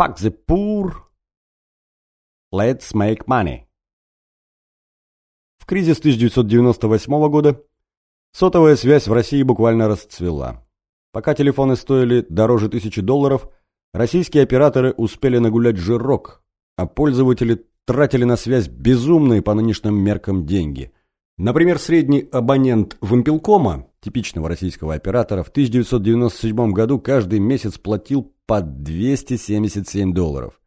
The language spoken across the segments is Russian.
Fuck the poor. Let's make money. В кризис 1998 года сотовая связь в России буквально расцвела. Пока телефоны стоили дороже тысячи долларов, российские операторы успели нагулять жирок, а пользователи тратили на связь безумные по нынешним меркам деньги. Например, средний абонент Вимпелкома, типичного российского оператора, в 1997 году каждый месяц платил по 277 долларов.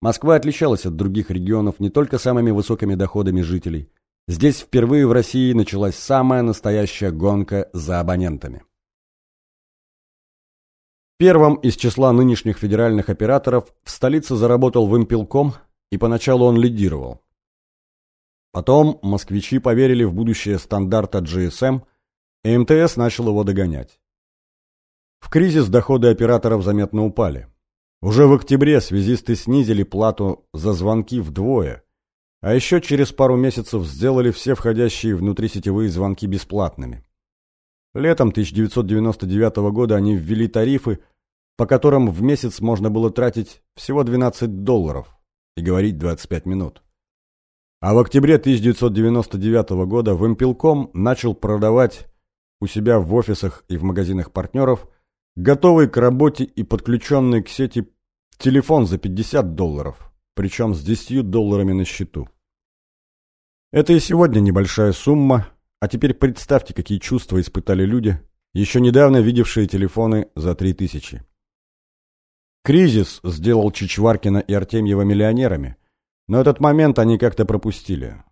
Москва отличалась от других регионов не только самыми высокими доходами жителей. Здесь впервые в России началась самая настоящая гонка за абонентами. Первым из числа нынешних федеральных операторов в столице заработал Вимпелком, и поначалу он лидировал. Потом москвичи поверили в будущее стандарта GSM, и МТС начал его догонять. В кризис доходы операторов заметно упали. Уже в октябре связисты снизили плату за звонки вдвое, а еще через пару месяцев сделали все входящие внутрисетевые звонки бесплатными. Летом 1999 года они ввели тарифы, по которым в месяц можно было тратить всего 12 долларов и говорить 25 минут. А в октябре 1999 года Вимпелком начал продавать у себя в офисах и в магазинах партнеров готовый к работе и подключенный к сети телефон за 50 долларов, причем с 10 долларами на счету. Это и сегодня небольшая сумма, а теперь представьте, какие чувства испытали люди, еще недавно видевшие телефоны за 3000. Кризис сделал Чичваркина и Артемьева миллионерами, но этот момент они как-то пропустили.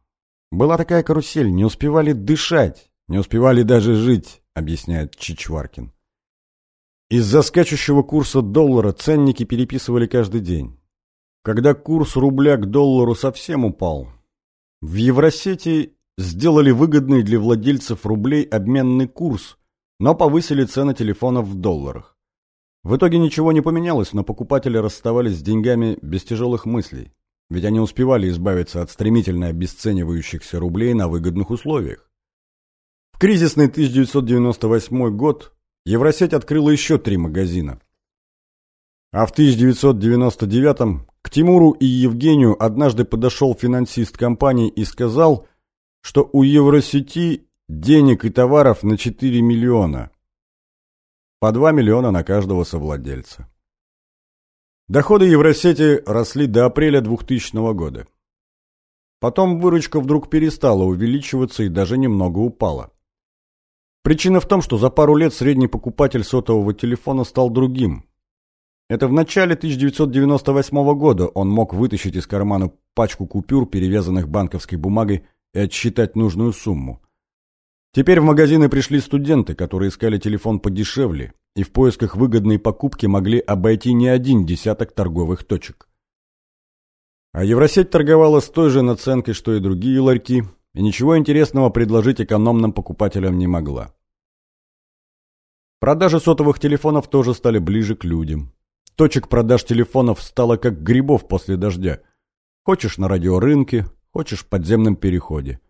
Была такая карусель, не успевали дышать, не успевали даже жить, объясняет Чичваркин. Из-за скачущего курса доллара ценники переписывали каждый день. Когда курс рубля к доллару совсем упал, в Евросети сделали выгодный для владельцев рублей обменный курс, но повысили цены телефонов в долларах. В итоге ничего не поменялось, но покупатели расставались с деньгами без тяжелых мыслей, ведь они успевали избавиться от стремительно обесценивающихся рублей на выгодных условиях. В кризисный 1998 год Евросеть открыла еще три магазина. А в 1999 к Тимуру и Евгению однажды подошел финансист компании и сказал, что у Евросети денег и товаров на 4 миллиона, по 2 миллиона на каждого совладельца. Доходы Евросети росли до апреля 2000 года. Потом выручка вдруг перестала увеличиваться и даже немного упала. Причина в том, что за пару лет средний покупатель сотового телефона стал другим. Это в начале 1998 года он мог вытащить из кармана пачку купюр, перевязанных банковской бумагой, и отсчитать нужную сумму. Теперь в магазины пришли студенты, которые искали телефон подешевле и в поисках выгодной покупки могли обойти не один десяток торговых точек. А Евросеть торговала с той же наценкой, что и другие ларьки, и ничего интересного предложить экономным покупателям не могла. Продажи сотовых телефонов тоже стали ближе к людям. Точек продаж телефонов стало как грибов после дождя. Хочешь на радиорынке, хочешь в подземном переходе.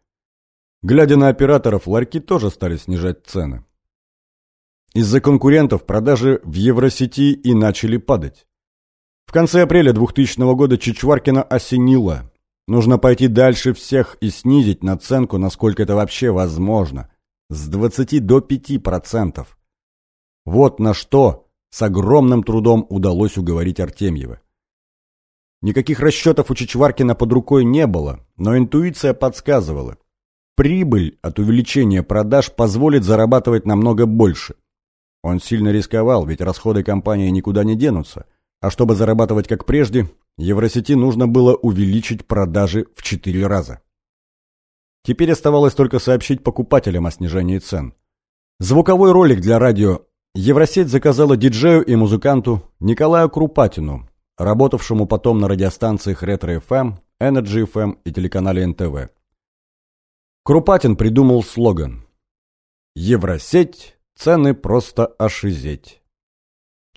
Глядя на операторов, ларьки тоже стали снижать цены. Из-за конкурентов продажи в Евросети и начали падать. В конце апреля 2000 года Чичваркина осенило. Нужно пойти дальше всех и снизить наценку, насколько это вообще возможно. С 20 до 5%. Вот на что с огромным трудом удалось уговорить Артемьева. Никаких расчетов у Чичваркина под рукой не было, но интуиция подсказывала. Прибыль от увеличения продаж позволит зарабатывать намного больше. Он сильно рисковал, ведь расходы компании никуда не денутся. А чтобы зарабатывать как прежде, Евросети нужно было увеличить продажи в 4 раза. Теперь оставалось только сообщить покупателям о снижении цен. Звуковой ролик для радио Евросеть заказала диджею и музыканту Николаю Крупатину, работавшему потом на радиостанциях Ретро FM, Energy FM и телеканале НТВ. Крупатин придумал слоган «Евросеть, цены просто ошизеть».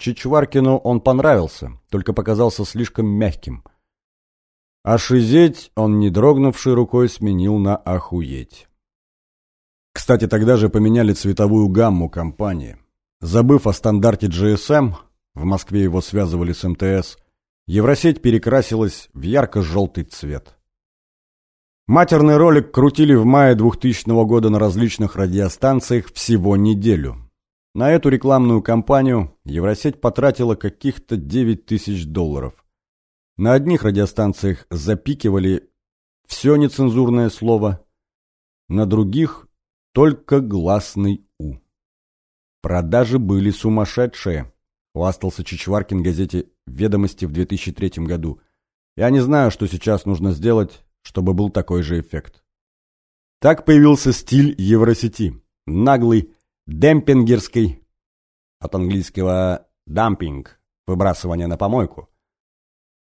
Чичваркину он понравился, только показался слишком мягким. «Ошизеть» он, не дрогнувшей рукой, сменил на «охуеть». Кстати, тогда же поменяли цветовую гамму компании. Забыв о стандарте GSM, в Москве его связывали с МТС, Евросеть перекрасилась в ярко-желтый цвет. Матерный ролик крутили в мае 2000 года на различных радиостанциях всего неделю. На эту рекламную кампанию Евросеть потратила каких-то 9 тысяч долларов. На одних радиостанциях запикивали все нецензурное слово, на других только гласный «у». Продажи были сумасшедшие, хвастался Чичваркин газете «Ведомости» в 2003 году. Я не знаю, что сейчас нужно сделать, чтобы был такой же эффект. Так появился стиль Евросети. Наглый, демпингерский, от английского «дампинг» – выбрасывание на помойку.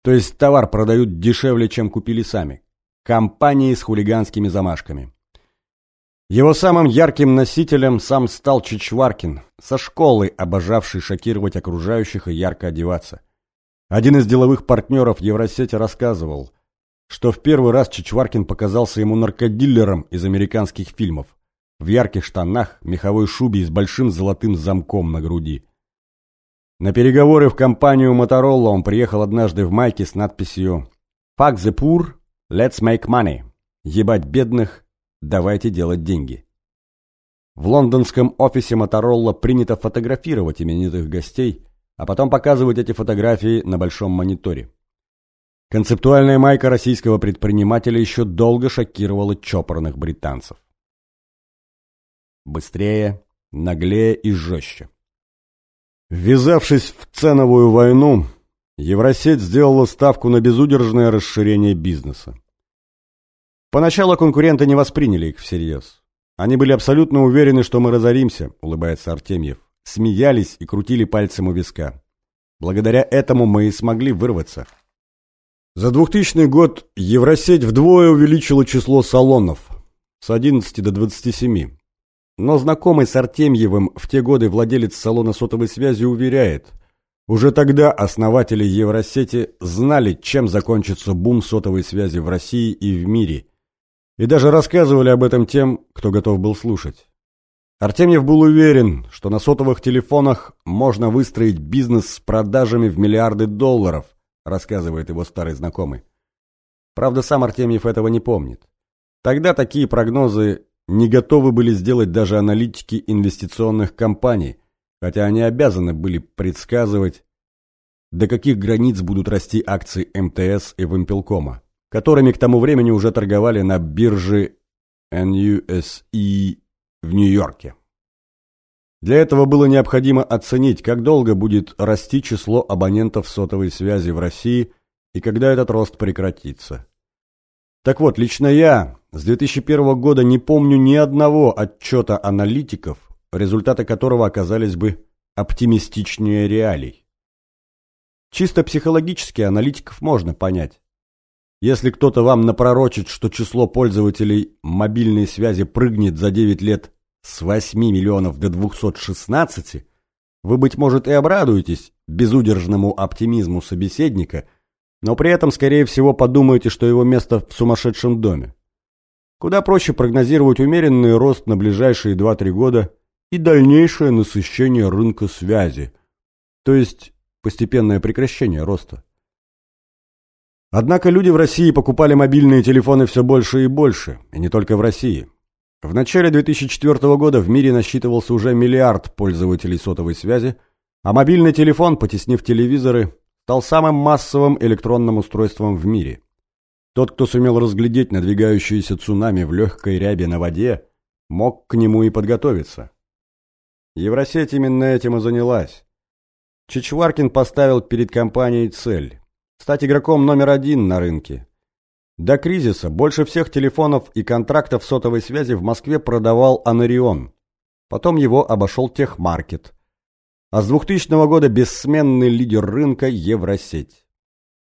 То есть товар продают дешевле, чем купили сами. Компании с хулиганскими замашками. Его самым ярким носителем сам стал Чичваркин, со школы, обожавший шокировать окружающих и ярко одеваться. Один из деловых партнеров Евросети рассказывал, что в первый раз Чичваркин показался ему наркодиллером из американских фильмов в ярких штанах, меховой шубе и с большим золотым замком на груди. На переговоры в компанию Моторола он приехал однажды в майке с надписью «Fuck the poor, let's make money» «Ебать бедных, давайте делать деньги». В лондонском офисе Моторола принято фотографировать именитых гостей, а потом показывать эти фотографии на большом мониторе. Концептуальная майка российского предпринимателя еще долго шокировала чопорных британцев быстрее, наглее и жестче. Ввязавшись в ценовую войну, Евросеть сделала ставку на безудержное расширение бизнеса. Поначалу конкуренты не восприняли их всерьез. Они были абсолютно уверены, что мы разоримся, улыбается Артемьев. Смеялись и крутили пальцем у виска. Благодаря этому мы и смогли вырваться. За 2000 год Евросеть вдвое увеличила число салонов с 11 до 27. Но знакомый с Артемьевым в те годы владелец салона сотовой связи уверяет, уже тогда основатели Евросети знали, чем закончится бум сотовой связи в России и в мире, и даже рассказывали об этом тем, кто готов был слушать. Артемьев был уверен, что на сотовых телефонах можно выстроить бизнес с продажами в миллиарды долларов, рассказывает его старый знакомый. Правда, сам Артемьев этого не помнит. Тогда такие прогнозы не готовы были сделать даже аналитики инвестиционных компаний, хотя они обязаны были предсказывать, до каких границ будут расти акции МТС и Вимпелкома, которыми к тому времени уже торговали на бирже NUSE в Нью-Йорке. Для этого было необходимо оценить, как долго будет расти число абонентов сотовой связи в России и когда этот рост прекратится. Так вот, лично я с 2001 года не помню ни одного отчета аналитиков, результаты которого оказались бы оптимистичнее реалий. Чисто психологически аналитиков можно понять. Если кто-то вам напророчит, что число пользователей мобильной связи прыгнет за 9 лет с 8 миллионов до 216, вы, быть может, и обрадуетесь безудержному оптимизму собеседника – но при этом, скорее всего, подумаете, что его место в сумасшедшем доме. Куда проще прогнозировать умеренный рост на ближайшие 2-3 года и дальнейшее насыщение рынка связи, то есть постепенное прекращение роста. Однако люди в России покупали мобильные телефоны все больше и больше, и не только в России. В начале 2004 года в мире насчитывался уже миллиард пользователей сотовой связи, а мобильный телефон, потеснив телевизоры, стал самым массовым электронным устройством в мире. Тот, кто сумел разглядеть надвигающееся цунами в легкой рябе на воде, мог к нему и подготовиться. Евросеть именно этим и занялась. Чичваркин поставил перед компанией цель – стать игроком номер один на рынке. До кризиса больше всех телефонов и контрактов сотовой связи в Москве продавал Анарион. Потом его обошел Техмаркет а с 2000 года бессменный лидер рынка Евросеть.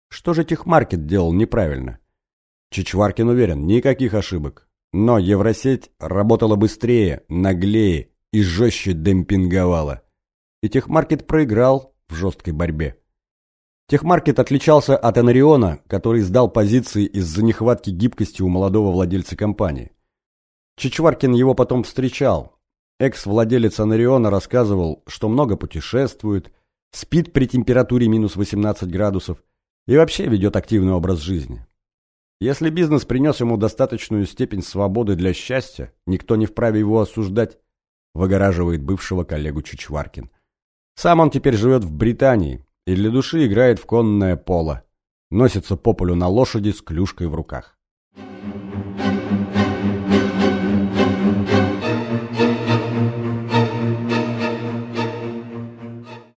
Что же Техмаркет делал неправильно? Чичваркин уверен, никаких ошибок. Но Евросеть работала быстрее, наглее и жестче демпинговала. И Техмаркет проиграл в жесткой борьбе. Техмаркет отличался от Энариона, который сдал позиции из-за нехватки гибкости у молодого владельца компании. Чичваркин его потом встречал, Экс-владелец Анариона рассказывал, что много путешествует, спит при температуре минус 18 градусов И вообще ведет активный образ жизни. Если бизнес принес ему достаточную степень свободы для счастья, никто не вправе его осуждать, выгораживает бывшего коллегу Чичваркин. Сам он теперь живет в Британии и для души играет в конное поло. Носится по полю на лошади с клюшкой в руках.